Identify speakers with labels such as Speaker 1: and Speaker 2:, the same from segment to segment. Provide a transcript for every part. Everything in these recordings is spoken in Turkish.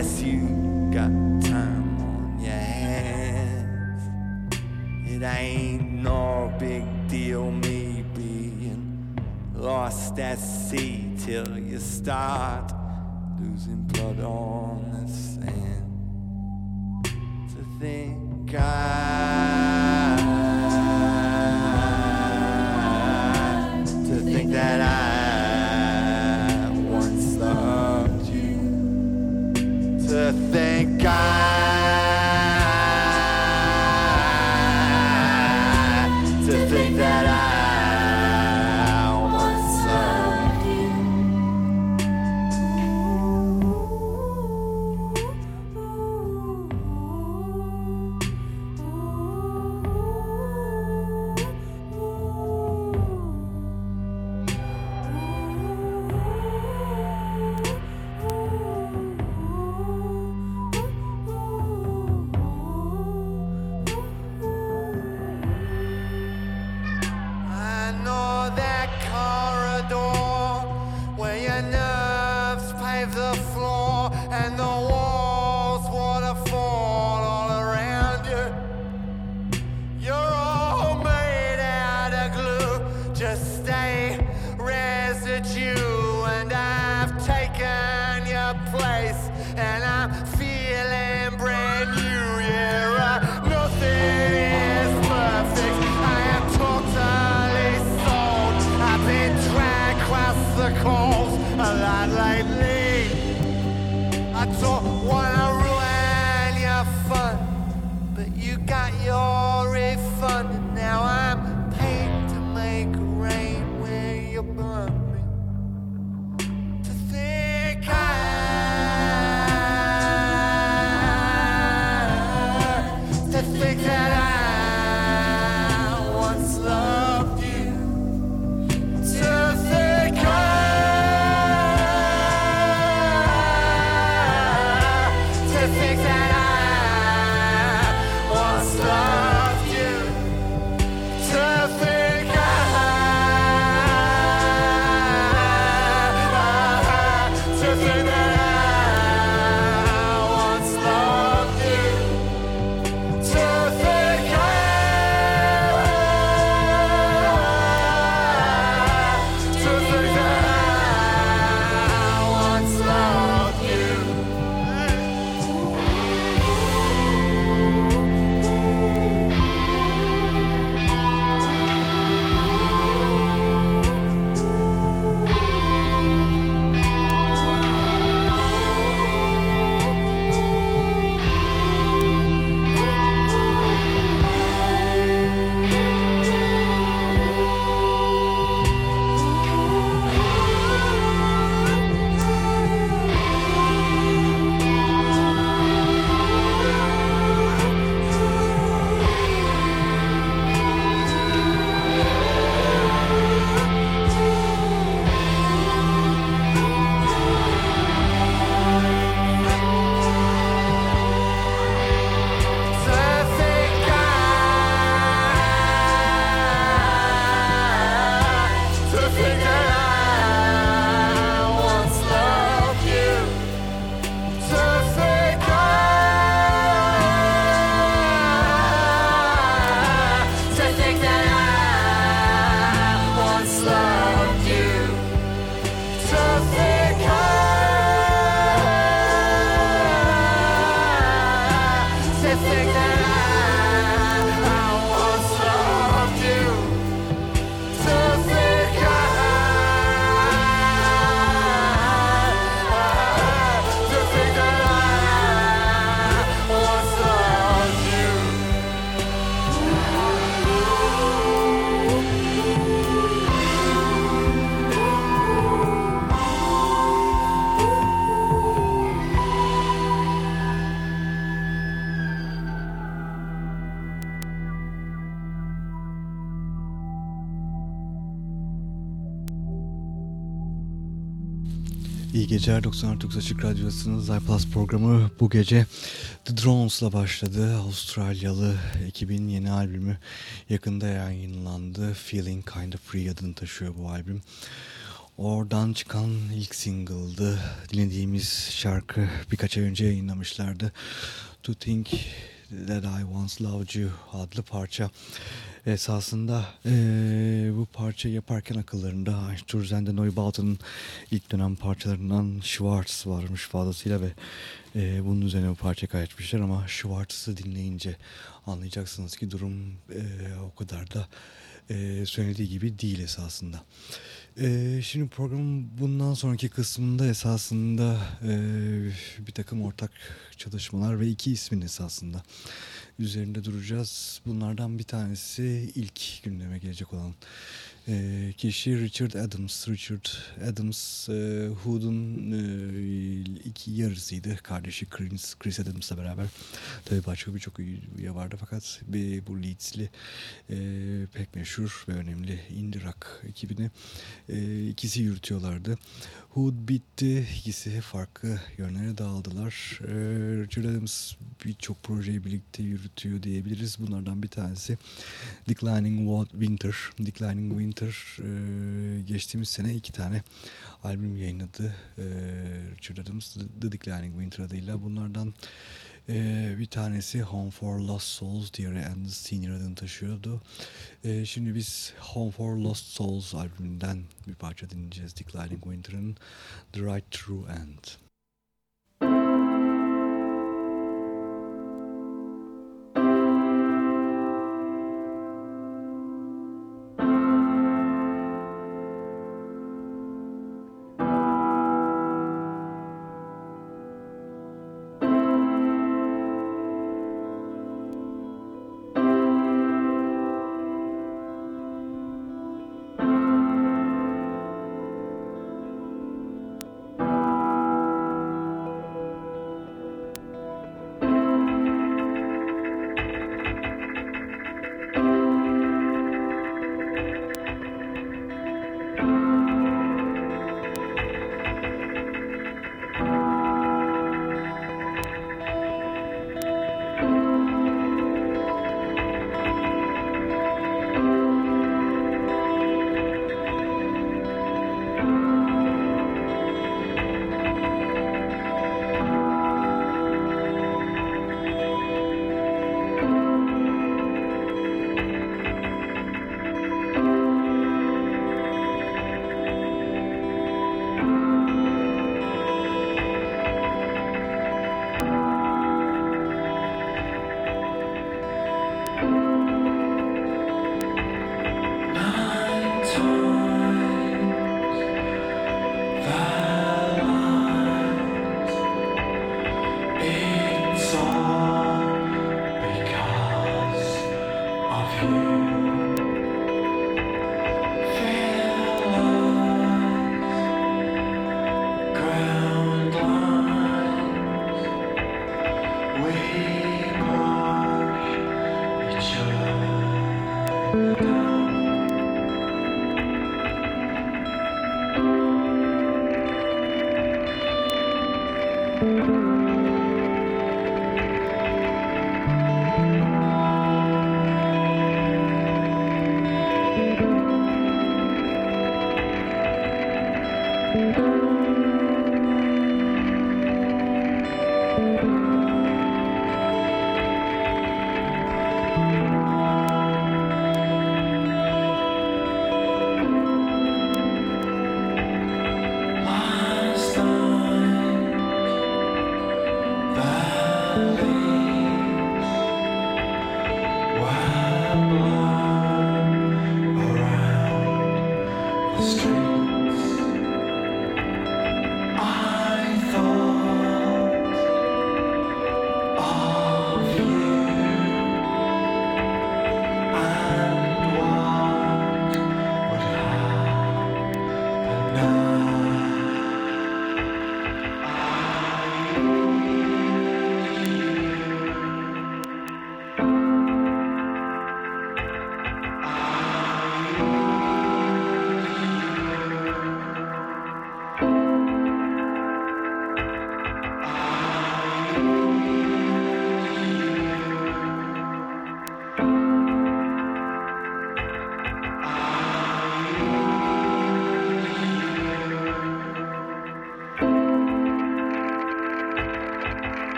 Speaker 1: guess you got time on your hands. It ain't no big deal, me being lost at sea till you start losing blood on the sand. To think I.
Speaker 2: Geceler 94 Açık Radyosu'nun iPlus programı bu gece The Drones'la başladı. Avustralyalı ekibin yeni albümü yakında yayınlandı. Feeling Kind of Free adını taşıyor bu albüm. Oradan çıkan ilk single'dı. Dinlediğimiz şarkı birkaç ay önce yayınlamışlardı. To Think That I Once Loved You adlı parça. Esasında e, bu parça yaparken akıllarında Einstürzen'de Neubauten'ın ilk dönem parçalarından Schwartz varmış fazlasıyla ve e, bunun üzerine bu parça kaydetmişler ama Schwartz'ı dinleyince anlayacaksınız ki durum e, o kadar da e, söylediği gibi değil esasında. E, şimdi programın bundan sonraki kısmında esasında e, bir takım ortak çalışmalar ve iki ismin esasında üzerinde duracağız. Bunlardan bir tanesi ilk gündeme gelecek olan e, kişi Richard Adams. Richard Adams e, Hood'un e, iki yarısıydı. Kardeşi Chris, Chris Adams'la beraber. Tabii başka birçok üye vardı fakat bir, bu Leeds'li e, pek meşhur ve önemli indie rock ekibini e, ikisi yürütüyorlardı. Hood bitti. İkisi farklı yönlere dağıldılar. E, Richard Adams birçok projeyi birlikte yürütüyor diyebiliriz. Bunlardan bir tanesi Declining Winter. Declining Winter e, geçtiğimiz sene iki tane albüm yayınladı. E, Richard Adams The Declining Winter adıyla. Bunlardan ee, bir tanesi Home for Lost Souls, diğeri And the Senior adını taşıyordu. Ee, şimdi biz Home for Lost Souls albümünden bir parça dinleyeceğiz. Declining Winter'ın The Right True End.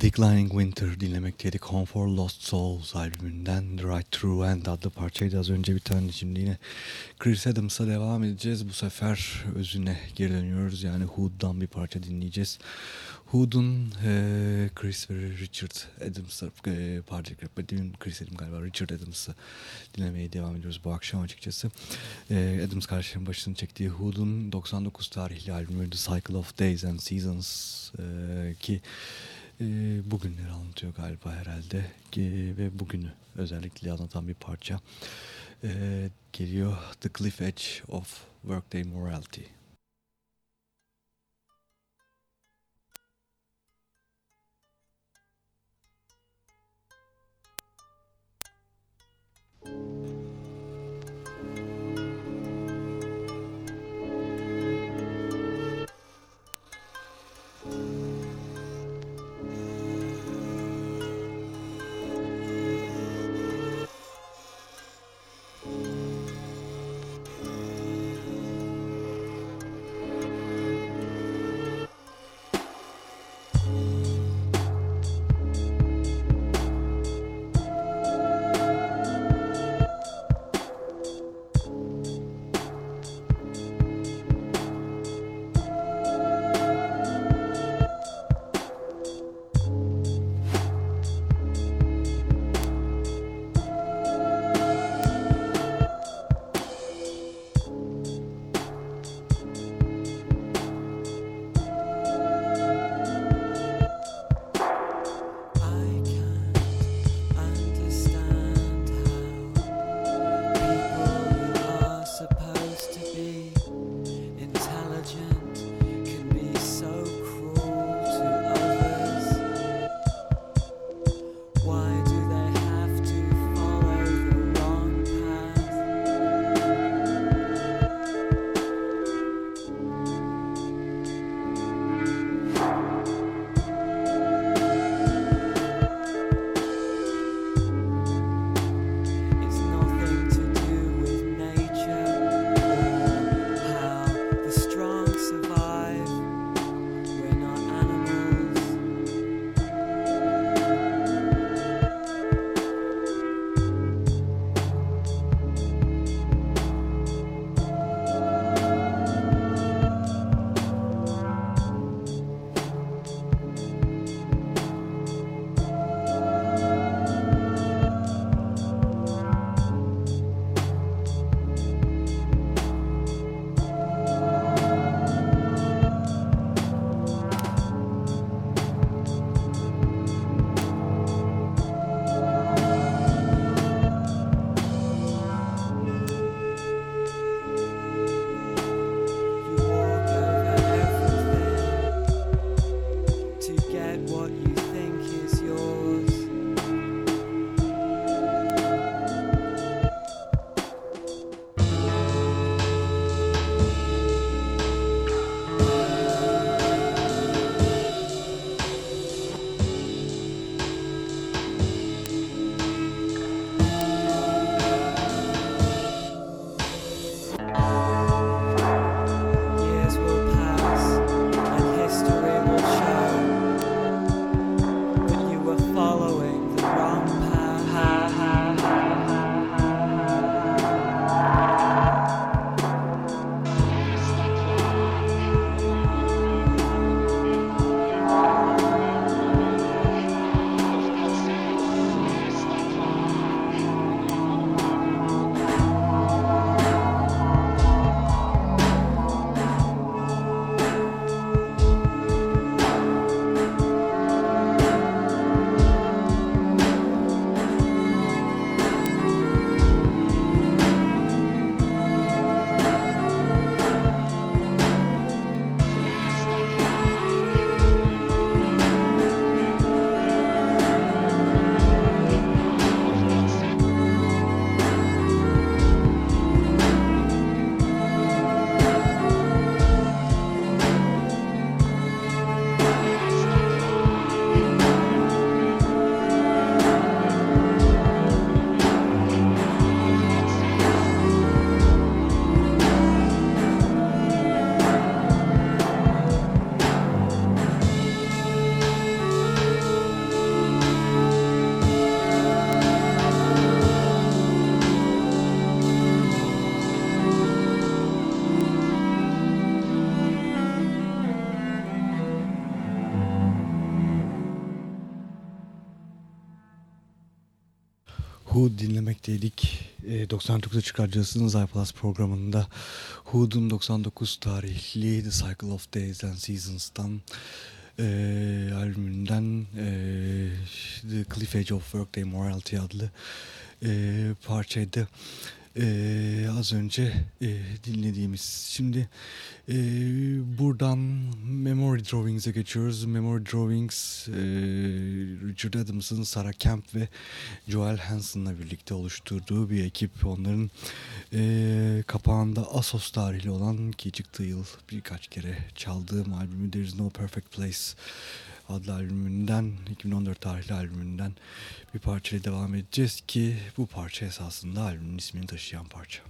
Speaker 2: Declining Winter dinlemekteydik. Home for Lost Souls albümünden The Right Through End adlı parçaydı. Az önce bir tane şimdi yine Chris Adams'a devam edeceğiz. Bu sefer özüne geri dönüyoruz. Yani Hood'dan bir parça dinleyeceğiz. Hood'un e, Chris ve Richard Adams'a e, pardon dün Chris dedim galiba Richard Adams'ı dinlemeye devam ediyoruz bu akşam açıkçası. E, Adams kardeşlerin başını çektiği Hood'un 99 tarihli albümü The Cycle of Days and Seasons e, ki ee, bugünleri anlatıyor galiba herhalde ve bugünü özellikle anlatan bir parça ee, geliyor The Cliff Edge of Workday Morality. Who dinlemekteydik. E, 99 Açık Radyosu'nun programında Who'dun 99 tarihli The Cycle of Days and Seasons'tan e, albümünden e, The Cliff Edge of Workday Morality adlı e, parçaydı. Ee, az önce e, dinlediğimiz. Şimdi e, buradan Memory Drawings'e geçiyoruz. Memory Drawings e, Richard Adams'ın Sarah Kemp ve Joel Hanson'la birlikte oluşturduğu bir ekip. Onların e, kapağında Asos tarihli olan ki çıktığı yıl birkaç kere çaldığım albümü There Is No Perfect Place adlı albümünden 2014 tarihli albümünden bir parçayla devam edeceğiz ki bu parça esasında albümün ismini taşıyan parça.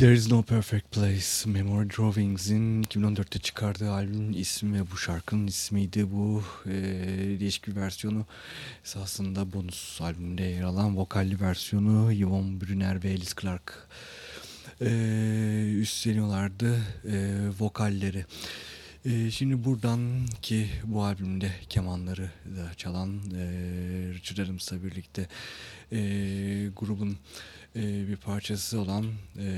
Speaker 2: There is no perfect place. Memory Drawings'in 2014'te çıkardığı albümün ismi ve bu şarkının ismiydi. Bu e, değişik bir versiyonu esasında bonus albümünde yer alan vokalli versiyonu Yvonne Brunner ve Alice Clark e, üstleniyorlardı e, vokalleri. E, şimdi buradan ki bu albümde kemanları da çalan e, Richard Adams'la birlikte e, grubun e, bir parçası olan e,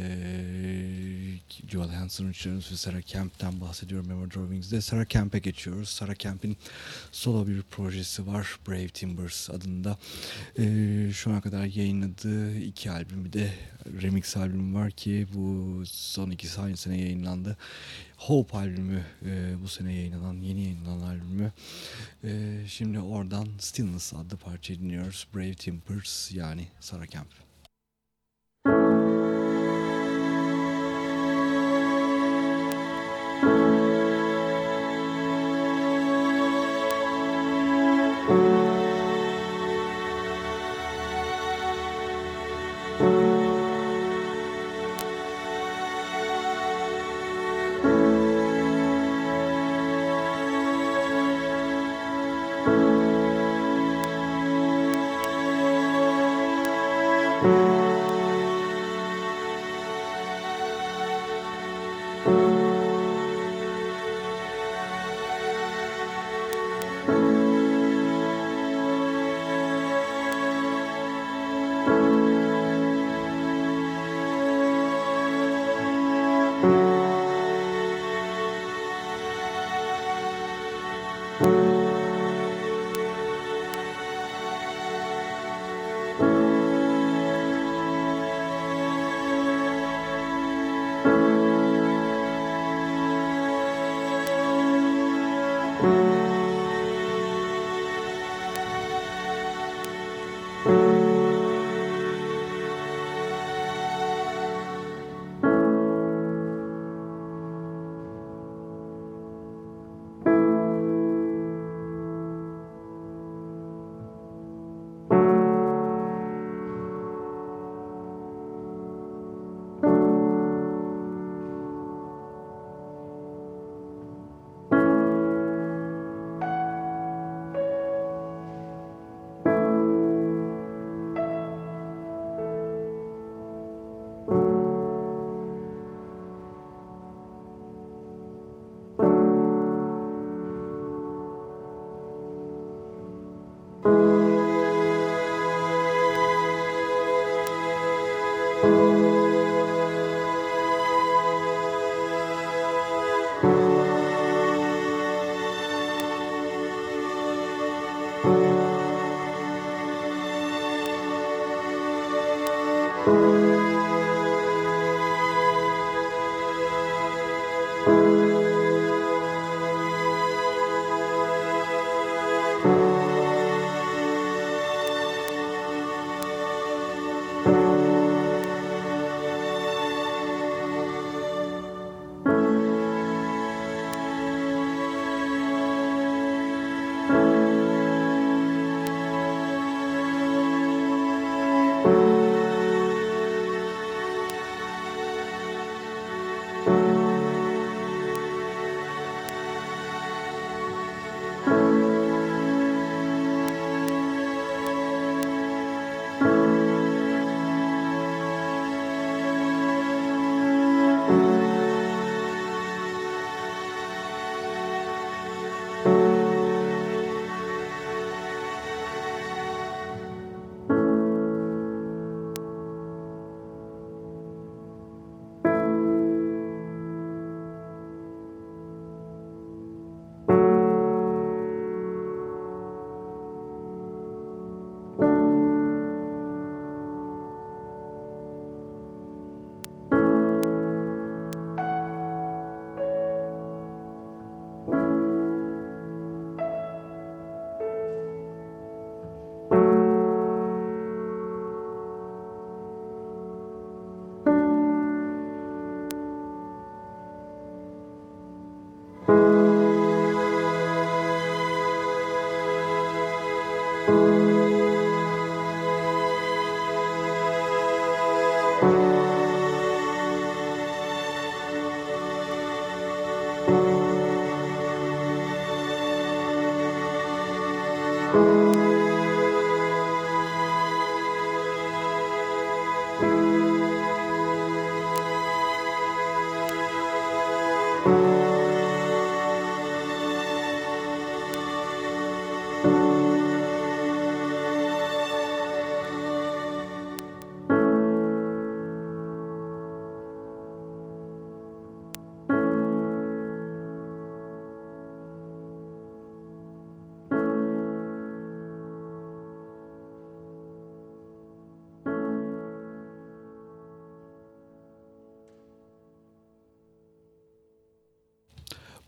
Speaker 2: Joel Hansen, Richard Adams ve Sarah Camp'ten bahsediyorum Memory Drawings'de. Sarah Camp'e geçiyoruz. Sarah Camp'in solo bir projesi var. Brave Timbers adında. E, şu ana kadar yayınladığı iki albümü de remix albümü var ki bu son iki aynı sene yayınlandı. Hope albümü e, bu sene yayınlanan, yeni yayınlanan albümü. E, şimdi oradan Stillness adlı parça dinliyoruz. Brave Timbers yani Sarah Camp.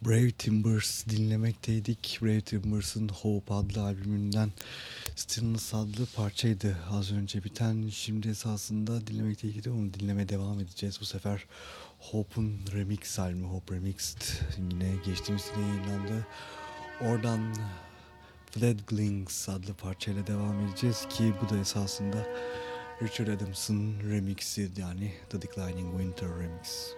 Speaker 2: Brave Timbers dinlemekteydik. Brave Timbers'ın Hope adlı albümünden Stillness adlı parçaydı az önce biten. Şimdi esasında dinlemekteydik de onu dinlemeye devam edeceğiz. Bu sefer Hope'un remix albümü Hope Remixed yine geçtiğimiz sene yayınlandı. Oradan Fledglings adlı parçayla devam edeceğiz ki bu da esasında Richard Adams'ın remixi yani The Declining Winter Remix.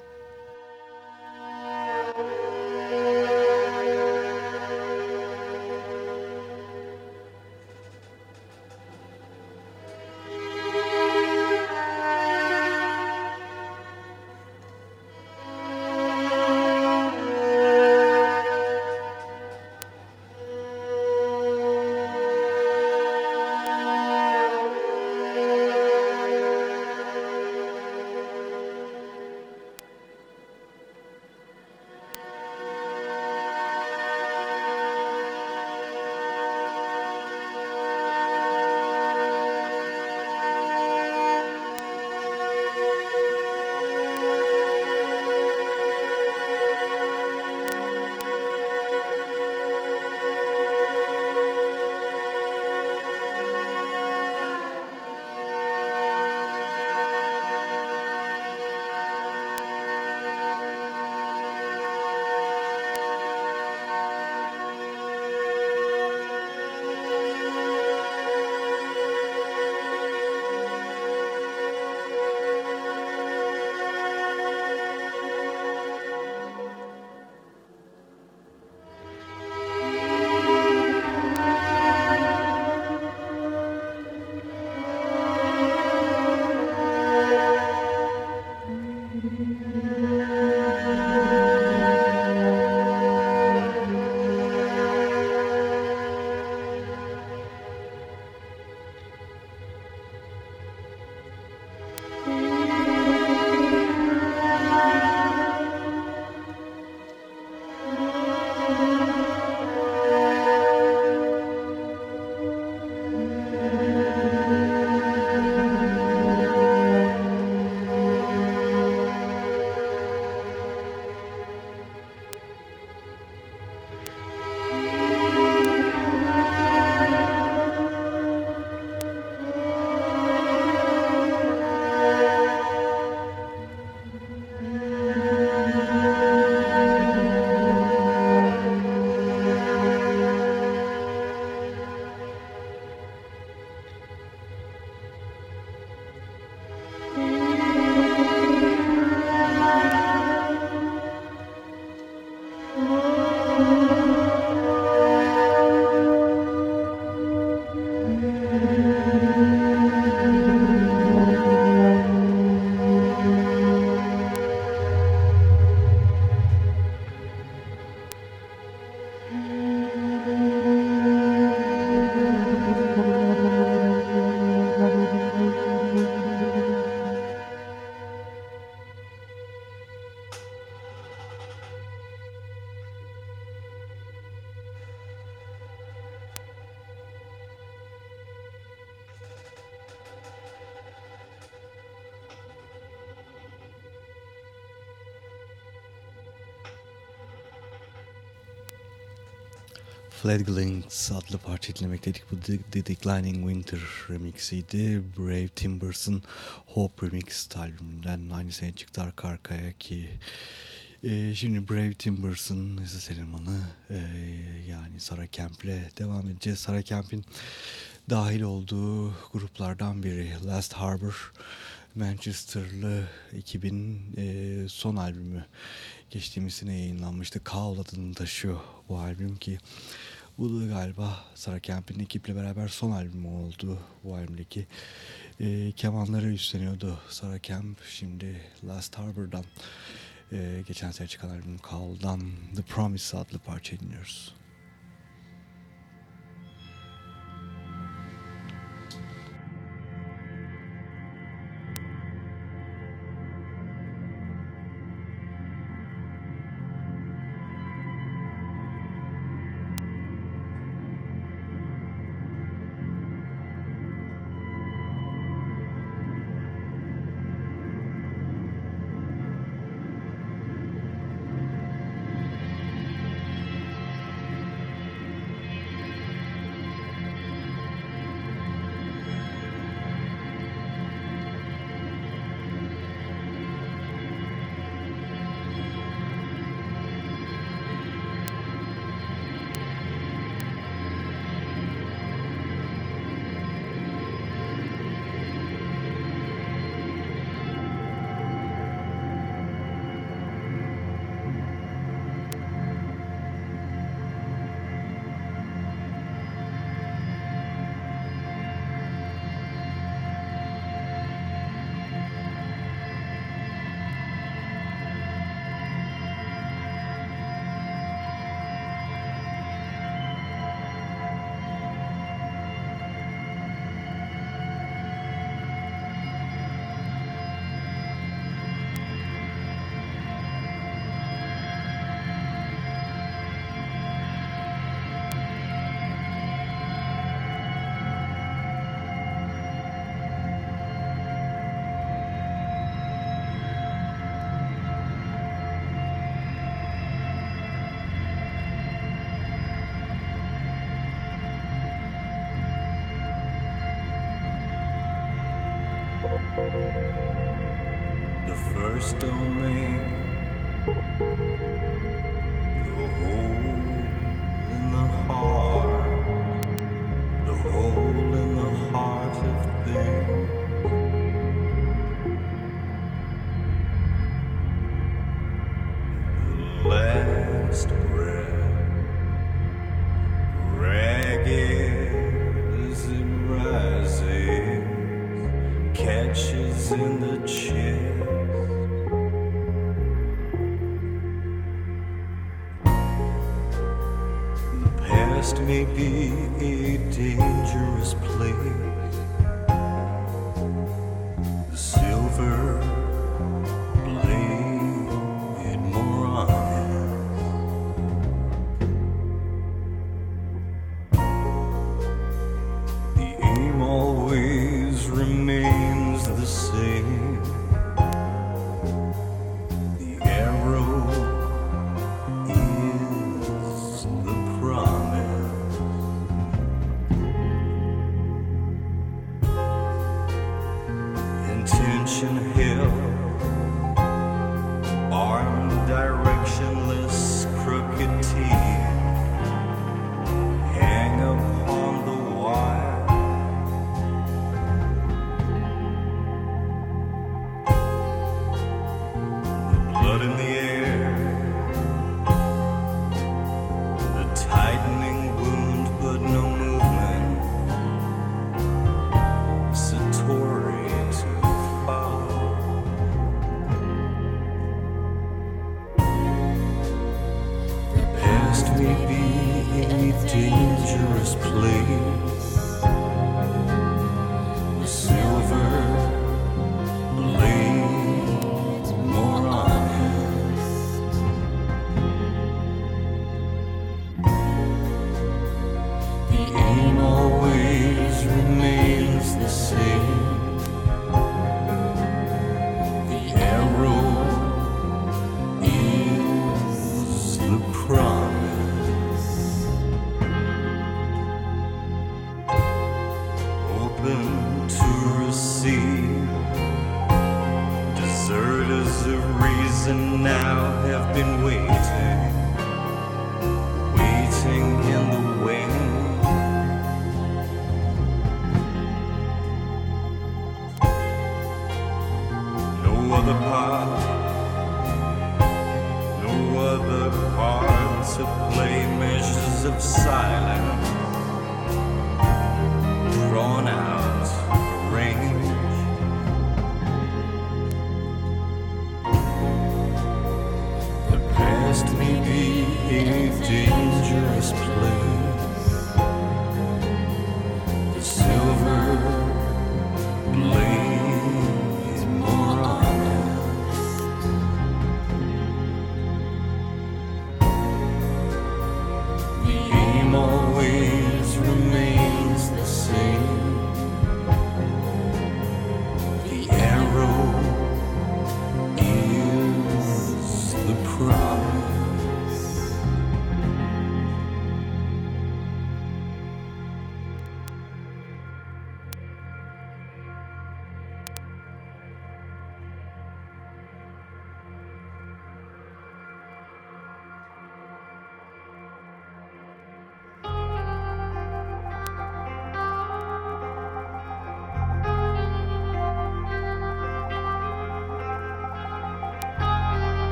Speaker 2: Fledglings adlı parça dinlemekteydik. Bu The, Declining Winter remixiydi. Brave Timbers'ın Hope Remix albümünden aynı sene çıktı arka arkaya ki e, şimdi Brave Timbers'ın esas elemanı e, yani Sarah Camp'le devam edeceğiz. Sarah Camp'in dahil olduğu gruplardan biri Last Harbor Manchester'lı 2000 e, son albümü geçtiğimiz sene yayınlanmıştı. Kaol adını taşıyor bu albüm ki bu da galiba Sarah Camp'in ekiple beraber son albümü oldu bu albümdeki. E, kemanları üstleniyordu Sarah Camp. Şimdi Last Harbor'dan e, geçen sene çıkan albüm Kaol'dan The Promise adlı parça dinliyoruz.
Speaker 3: stole me.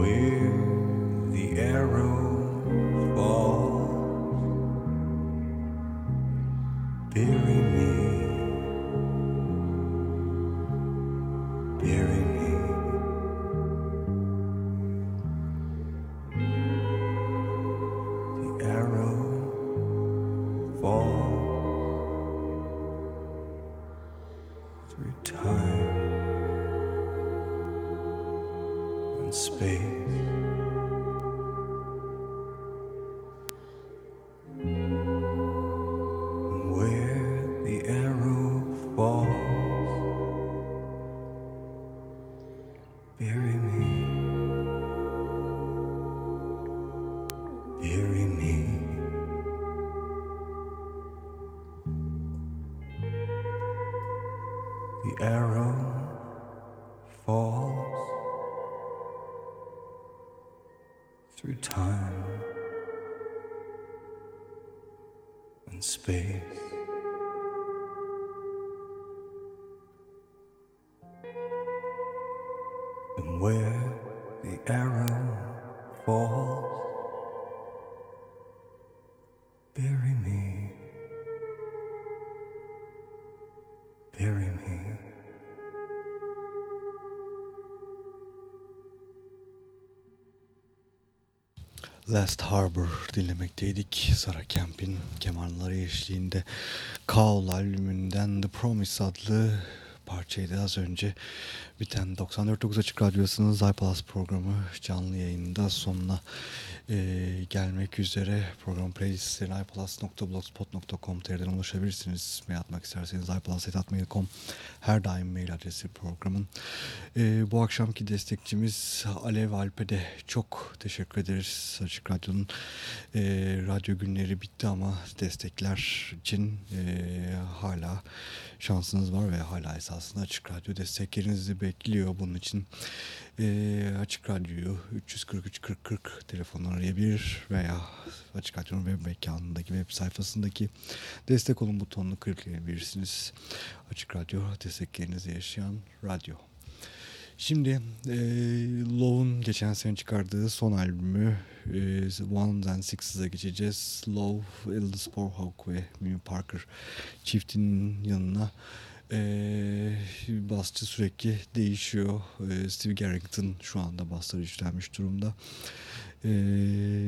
Speaker 3: where the arrow
Speaker 2: Last Harbor dinlemekteydik. Sarah Kemp'in kemanları eşliğinde Kaul albümünden The Promise adlı parçaydı az önce biten 94.9 Açık Radyosu'nun Zaypalas programı canlı yayında sonuna e, gelmek üzere. Program playlistlerine ipalas.blogspot.com.tr'den ulaşabilirsiniz. Mail atmak isterseniz ipalas.mail.com her daim mail adresi programın. E, bu akşamki destekçimiz Alev Alp'e de çok teşekkür ederiz. Açık Radyo'nun e, radyo günleri bitti ama destekler için e, hala şansınız var ve hala esasında Açık Radyo desteklerinizi bekliyor. Bunun için e, Açık Radyo'yu 343 40 40 telefonla arayabilir veya Açık Radyo'nun web mekanındaki web sayfasındaki destek olun butonunu kırklayabilirsiniz. Açık Radyo desteklerinizi yaşayan radyo. Şimdi e, Low'un geçen sene çıkardığı son albümü e, Ones and Sixes'e geçeceğiz. Low, Elder Sporhawk ve Mew Parker çiftinin yanına e, basçı sürekli değişiyor. E, Steve Garrington şu anda basları üstlenmiş durumda. E,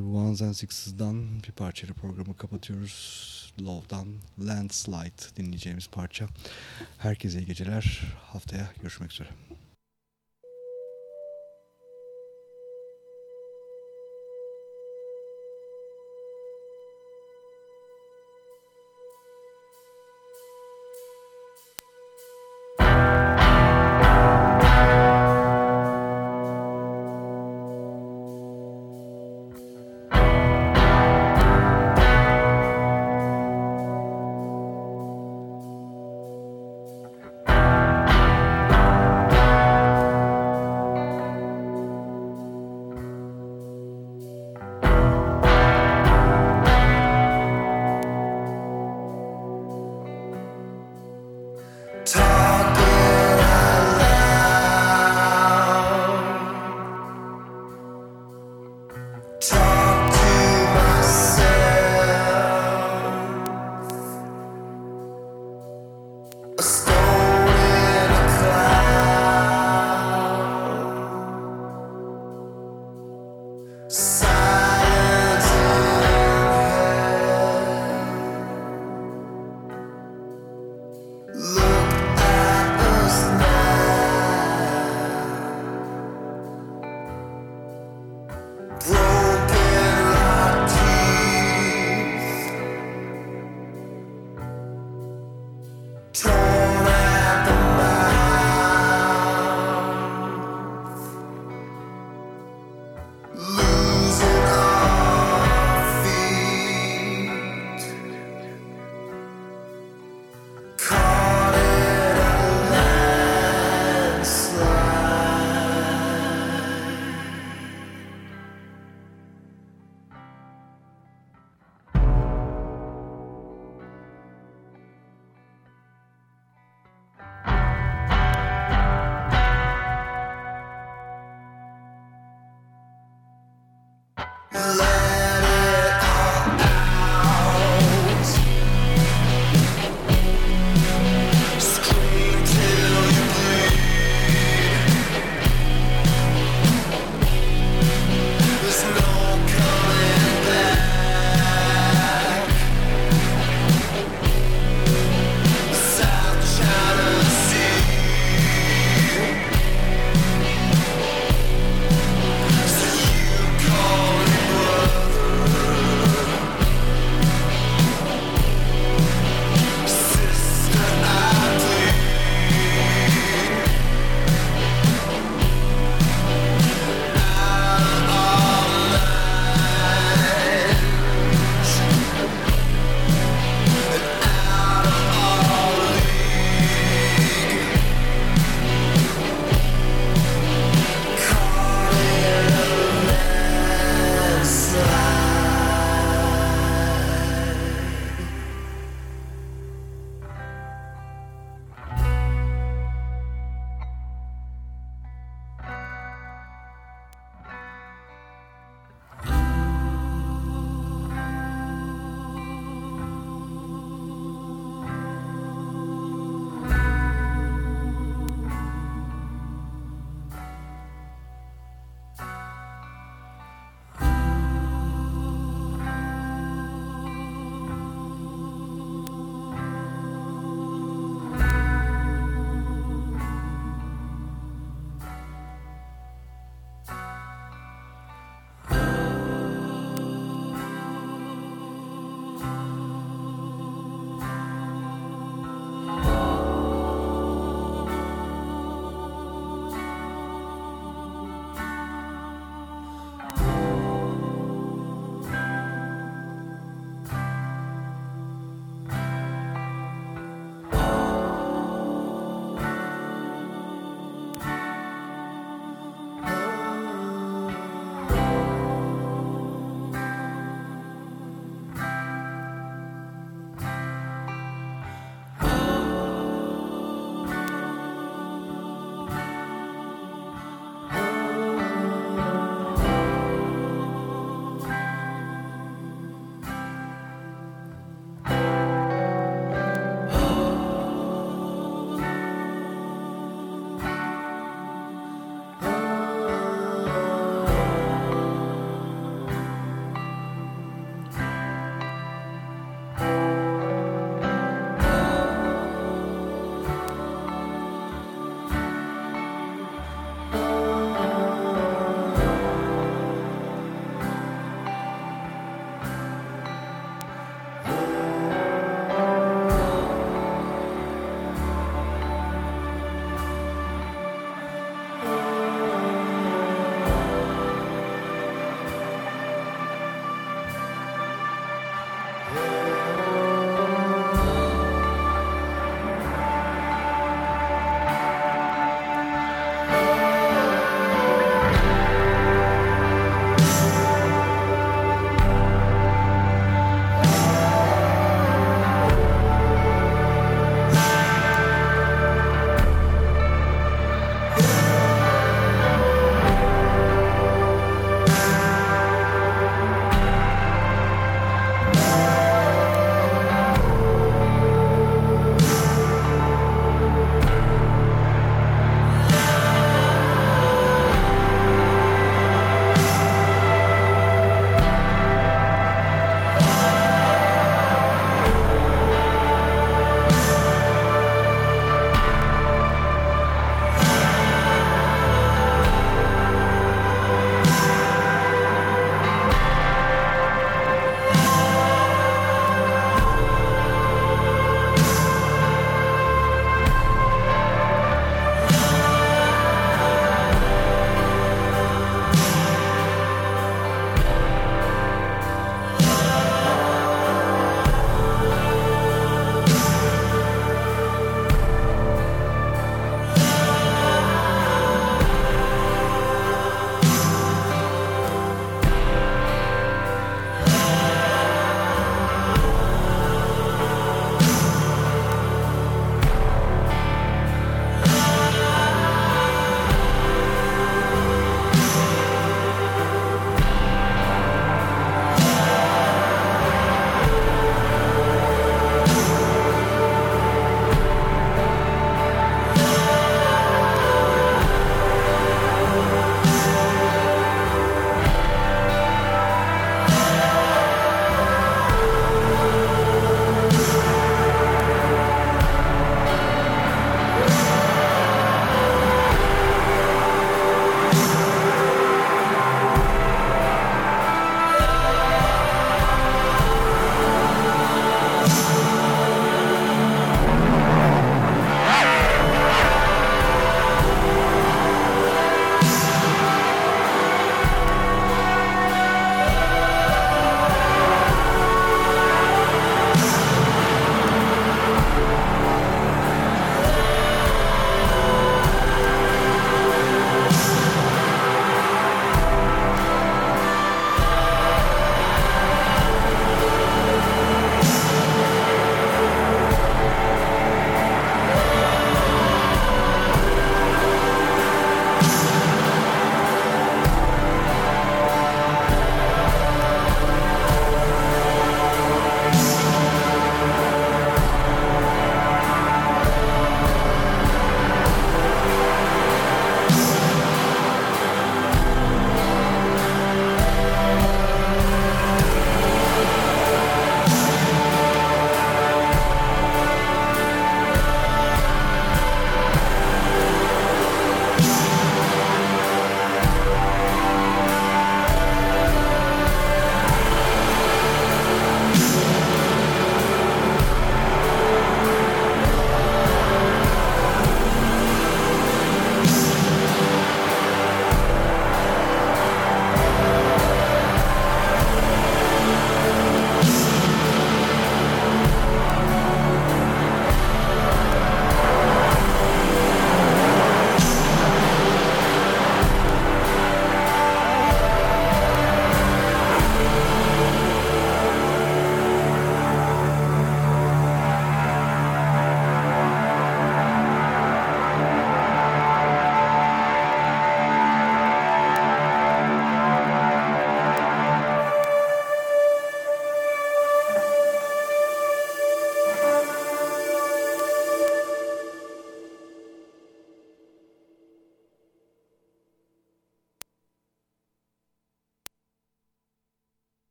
Speaker 2: Ones and Sixes'dan bir parçayla programı kapatıyoruz. Love'dan Landslide dinleyeceğimiz parça. Herkese iyi geceler. Haftaya görüşmek üzere.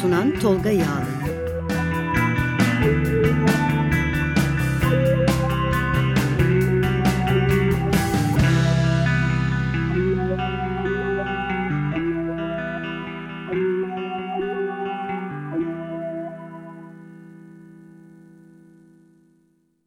Speaker 4: Sunan Tolga Yağlı.